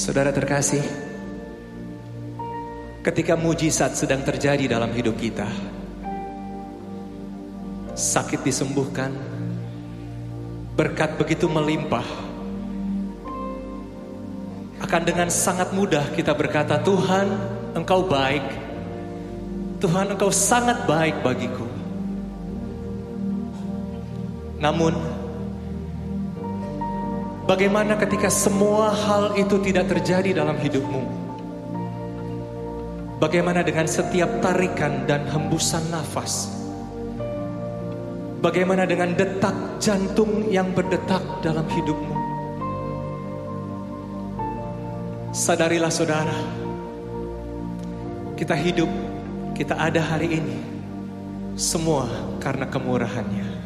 Saudara terkasih, ketika mujizat sedang terjadi dalam hidup kita, sakit disembuhkan, berkat begitu melimpah, akan dengan sangat mudah kita berkata, "Tuhan, Engkau baik, Tuhan, Engkau sangat baik bagiku." Namun, bagaimana ketika semua hal itu tidak terjadi dalam hidupmu? Bagaimana dengan setiap tarikan dan hembusan nafas? Bagaimana dengan detak jantung yang berdetak dalam hidupmu? Sadarilah saudara, kita hidup, kita ada hari ini, semua karena kemurahannya.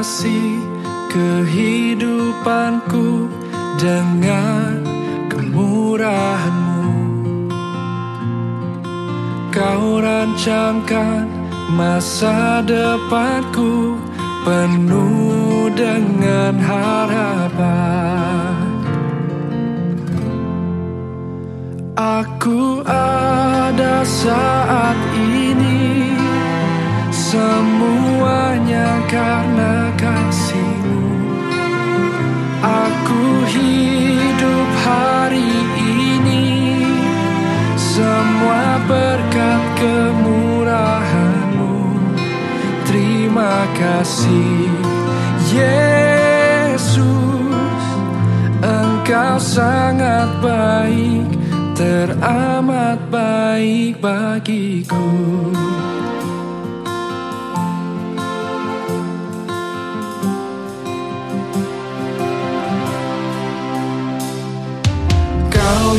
Hiasi kehidupanku dengan kemurahanmu. Kau rancangkan masa depanku penuh dengan harapan. Aku ada saat Semuanya karena kasihmu. Aku hidup hari ini. Semua berkat kemurahanmu. Terima kasih Yesus. Engkau sangat baik Teramat baik bagiku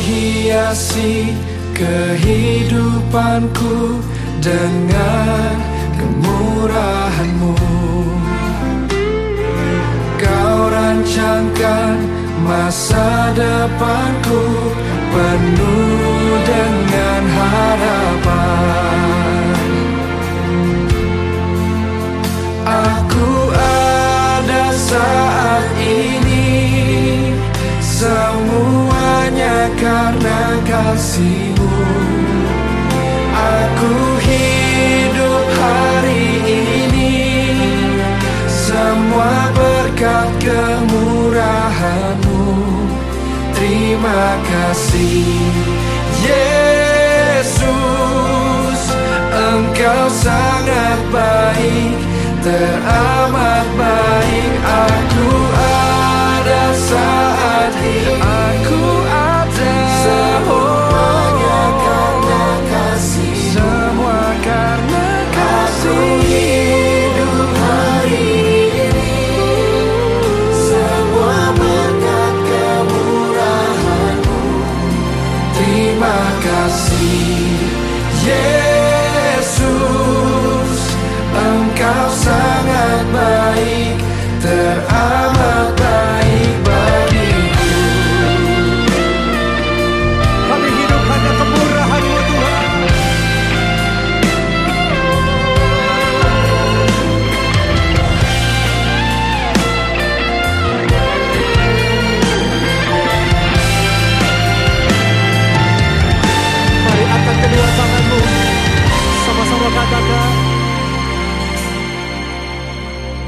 hiasi kehidupanku dengan kemurahanmu. Kau rancangkan masa depanku penuh kasihmu. Aku hidup hari ini. Semua berkat kemurahanmu. Terima kasih Yesus. Engkau sangat baik Teramat baik Yesus. Engkau sangat baik Teramat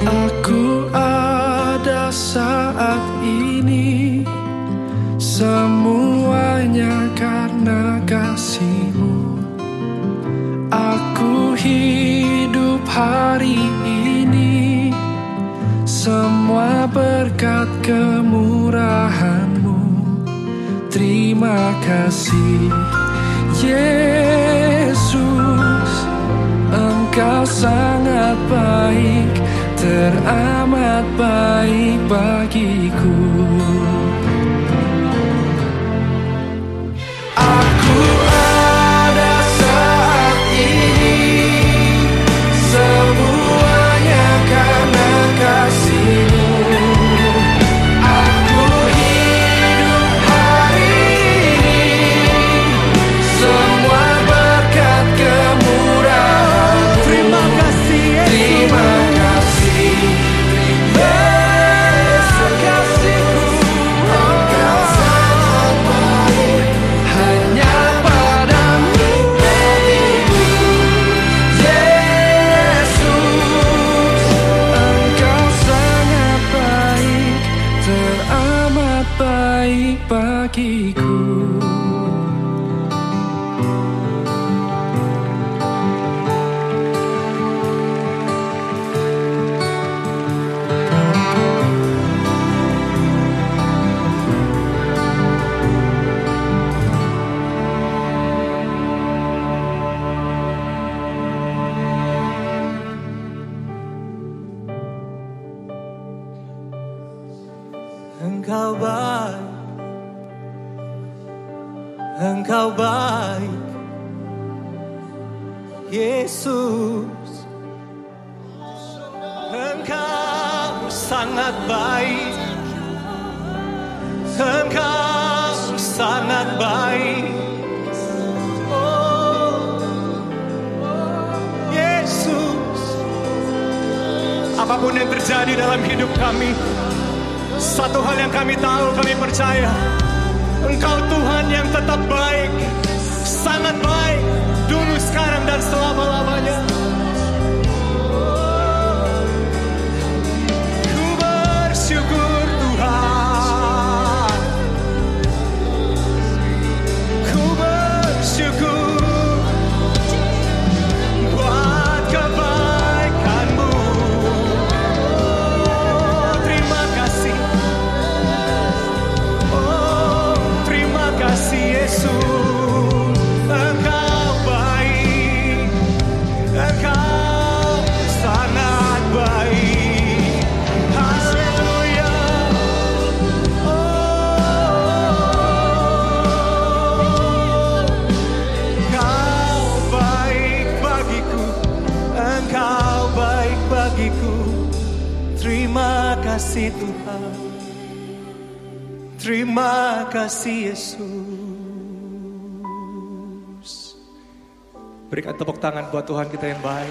Aku ada saat ini Semuanya karena kasihmu. Aku hidup hari ini Semua berkat kemurahanmu. Terima kasih Yesus. Engkau sangat baik teramat baik bagiku. Bagiku. Engkau baik, Engkau baik, Yesus. Engkau sangat baik, Engkau sangat baik. Oh, Yesus. Apa pun yang terjadi dalam hidup kami, satu hal yang kami tahu, kami percaya Engkau Tuhan yang tetap baik Sangat baik Dulu, sekarang, dan selama-lamanya Terima kasih Tuhan. Terima kasih Yesus. Berikan tepuk tangan buat Tuhan kita yang baik.